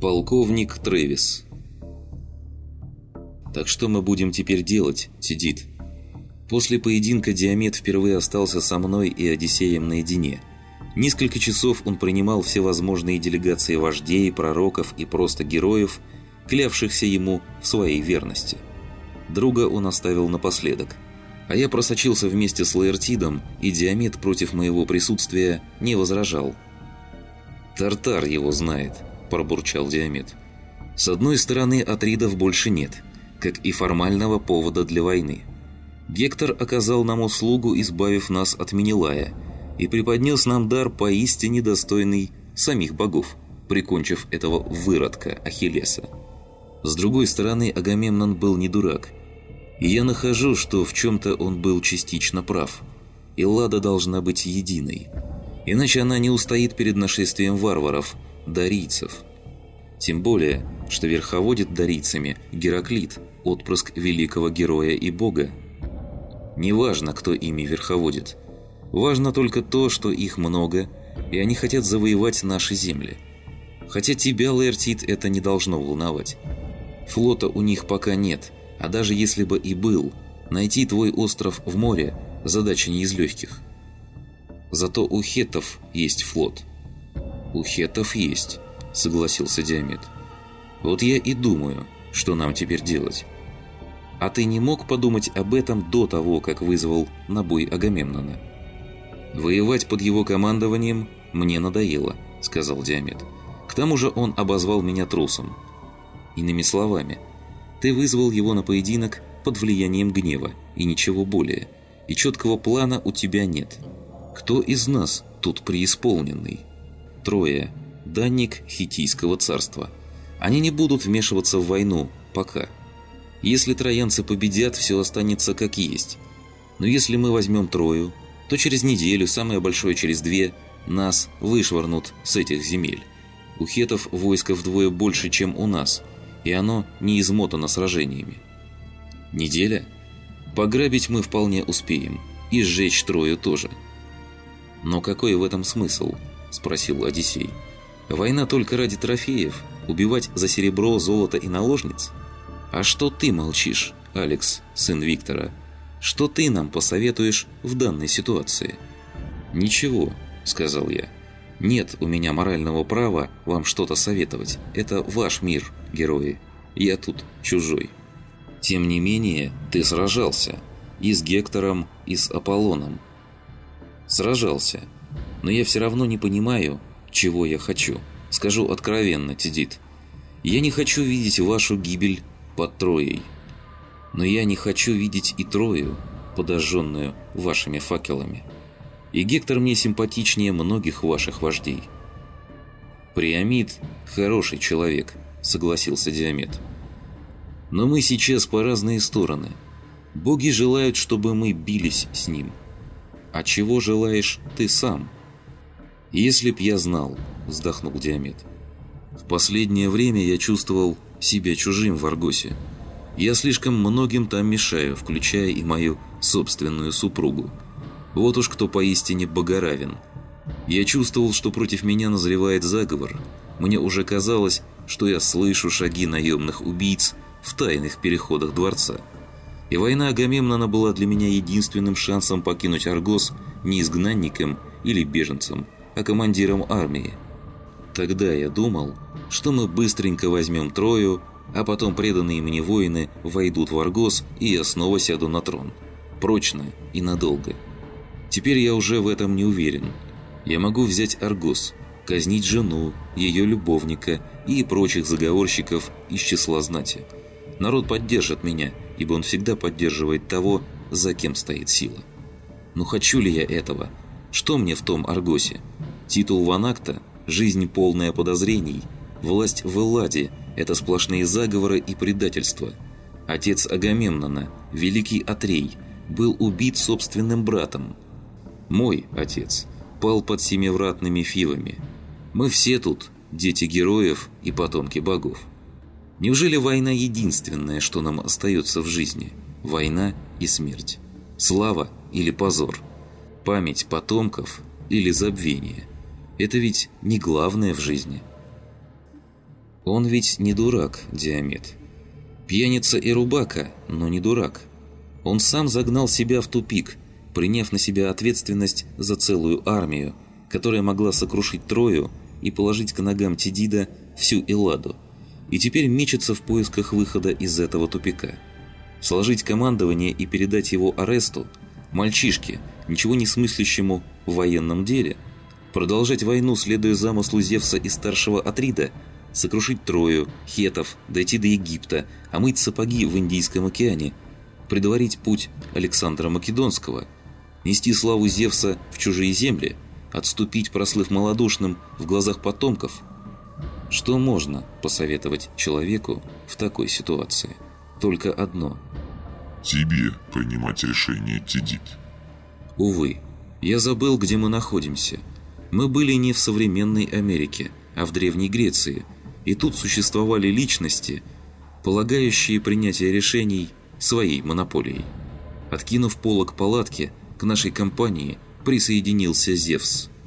Полковник Трэвис. Так что мы будем теперь делать, Сидит? После поединка Диамет впервые остался со мной и Одиссеем наедине. Несколько часов он принимал всевозможные делегации вождей, пророков и просто героев, клявшихся ему в своей верности. Друга он оставил напоследок. А я просочился вместе с Лаэртидом, и Диамет против моего присутствия не возражал. «Тартар его знает», – пробурчал Диамет. «С одной стороны, Атридов больше нет, как и формального повода для войны. Гектор оказал нам услугу, избавив нас от Минилая, и преподнес нам дар поистине достойный самих богов, прикончив этого выродка Ахиллеса. С другой стороны, Агамемнон был не дурак, и я нахожу, что в чем-то он был частично прав. И Лада должна быть единой, иначе она не устоит перед нашествием варваров – дарийцев. Тем более, что верховодит дарийцами Гераклит, отпрыск великого героя и бога. Неважно, кто ими верховодит. Важно только то, что их много, и они хотят завоевать наши земли. Хотя тебя, Лаэртит, это не должно волновать. Флота у них пока нет, а даже если бы и был, найти твой остров в море – задача не из легких. Зато у хеттов есть флот – «У хетов есть», — согласился Диамет. «Вот я и думаю, что нам теперь делать». «А ты не мог подумать об этом до того, как вызвал на бой Агамемнона?» «Воевать под его командованием мне надоело», — сказал Диамет. «К тому же он обозвал меня трусом». Иными словами, ты вызвал его на поединок под влиянием гнева и ничего более, и четкого плана у тебя нет. Кто из нас тут преисполненный?» Трое, данник Хитийского царства. Они не будут вмешиваться в войну, пока. Если троянцы победят, все останется как есть. Но если мы возьмем Трою, то через неделю, самое большое через две, нас вышвырнут с этих земель. У хетов войско вдвое больше, чем у нас, и оно не измотано сражениями. Неделя? Пограбить мы вполне успеем, и сжечь Трою тоже. Но какой в этом смысл? – спросил Одиссей. «Война только ради трофеев? Убивать за серебро, золото и наложниц? А что ты молчишь, Алекс, сын Виктора? Что ты нам посоветуешь в данной ситуации?» «Ничего», – сказал я. «Нет у меня морального права вам что-то советовать. Это ваш мир, герои. Я тут чужой». «Тем не менее, ты сражался. И с Гектором, и с Аполлоном». «Сражался», но я все равно не понимаю, чего я хочу. Скажу откровенно, Тидит. Я не хочу видеть вашу гибель под Троей. Но я не хочу видеть и Трою, подожженную вашими факелами. И Гектор мне симпатичнее многих ваших вождей. Приамид – хороший человек, согласился Диамет. Но мы сейчас по разные стороны. Боги желают, чтобы мы бились с ним. А чего желаешь ты сам – «Если б я знал», – вздохнул Диамет. «В последнее время я чувствовал себя чужим в Аргосе. Я слишком многим там мешаю, включая и мою собственную супругу. Вот уж кто поистине богоравен. Я чувствовал, что против меня назревает заговор. Мне уже казалось, что я слышу шаги наемных убийц в тайных переходах дворца. И война Агамемнона была для меня единственным шансом покинуть Аргос не изгнанником или беженцем, а командиром армии. Тогда я думал, что мы быстренько возьмем Трою, а потом преданные мне воины войдут в Аргос, и я снова сяду на трон. Прочно и надолго. Теперь я уже в этом не уверен. Я могу взять Аргос, казнить жену, ее любовника и прочих заговорщиков из числа знати. Народ поддержит меня, ибо он всегда поддерживает того, за кем стоит сила. Но хочу ли я этого? Что мне в том Аргосе? Титул Ванакта – жизнь полная подозрений. Власть в Элладе – это сплошные заговоры и предательства. Отец Агамемнона, великий Атрей, был убит собственным братом. Мой отец пал под семивратными фивами. Мы все тут – дети героев и потомки богов. Неужели война единственное, что нам остается в жизни? Война и смерть. Слава или позор? Память потомков или забвение? Это ведь не главное в жизни. Он ведь не дурак, Диамет. Пьяница и рубака, но не дурак. Он сам загнал себя в тупик, приняв на себя ответственность за целую армию, которая могла сокрушить Трою и положить к ногам Тидида всю Элладу, и теперь мечется в поисках выхода из этого тупика. Сложить командование и передать его Аресту, мальчишке, ничего не смыслящему в военном деле, продолжать войну, следуя замыслу Зевса и старшего Атрида, сокрушить Трою, Хетов, дойти до Египта, омыть сапоги в Индийском океане, предварить путь Александра Македонского, нести славу Зевса в чужие земли, отступить, прослыв малодушным в глазах потомков. Что можно посоветовать человеку в такой ситуации? Только одно. Тебе принимать решение, Тидит. Увы, я забыл, где мы находимся. Мы были не в современной Америке, а в Древней Греции, и тут существовали личности, полагающие принятие решений своей монополией. Откинув полок палатки, к нашей компании присоединился Зевс –